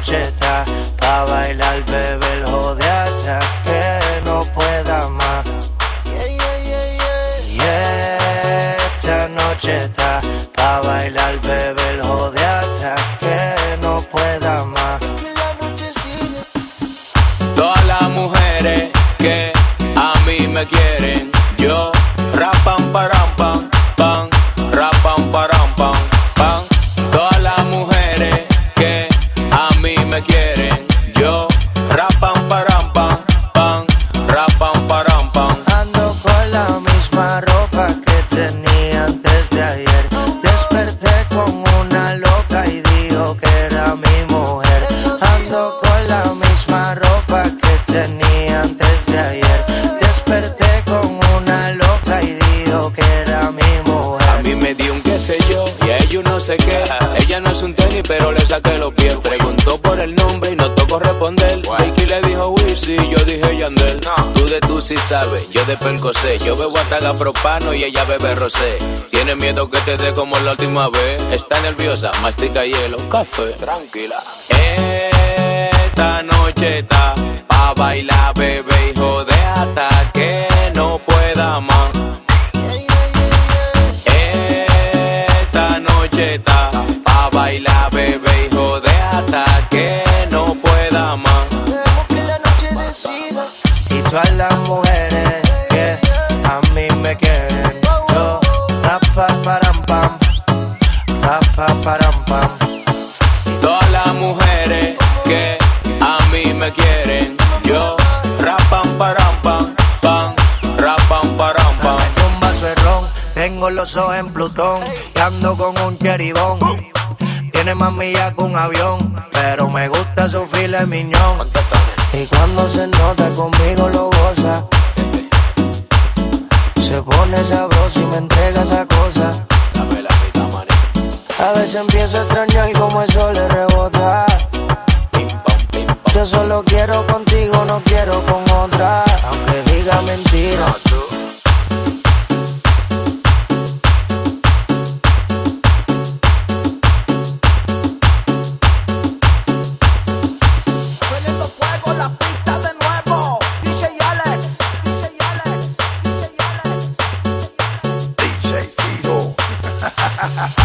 cacheta, pa' bailar, bebé, el joder hasta que no pueda más. Yeah, yeah, yeah, yeah. esta noche está pa' bailar, bebé, el joder hasta que no pueda más. Todas las mujeres que a mí me quieren, yo rapan parampa me quieren, yo rapan param pam pam, rapan param pam. Ando con la misma ropa que tenía antes de ayer. Desperté con una loca y dijo que era mi mujer. Ando con la misma ropa que tenía antes de ayer. Desperté con una loca y dijo que era mi A mujer. mí me dio un qué sé yo y a ella no sé qué. Ella no es un tenis, pero le saqué los pies. Preguntó por el nombre y no tocó responder. Vicky le dijo Wizzy, yo dije Yandel. Tú de tú sí sabes, yo de Percocé. Yo bebo hasta propano y ella bebe rosé. Tiene miedo que te dé como la última vez. Está nerviosa, mastica hielo, café, tranquila. Esta noche está pa' bailar, bebé, hijo de hasta que no pueda más. Esta noche está pa' bailar, bebé, hijo Y todas las mujeres que a mí me quieren. Yo, rapa param pam, rapa param pam. Todas las mujeres que a mí me quieren, yo rapan param pam pam, rapan param pam. Un vaso de ron, tengo los ojos en Plutón y ando con un cheribón. Tiene más millas que un avión, pero me gusta su file miñón. Y cuando se nota conmigo lo goza. Se pone sabroso y me entrega esa cosa. A veces empiezo a extrañar como eso le rebota. Yo solo quiero contigo, no quiero con otra. Aunque diga mentira, ha ha ha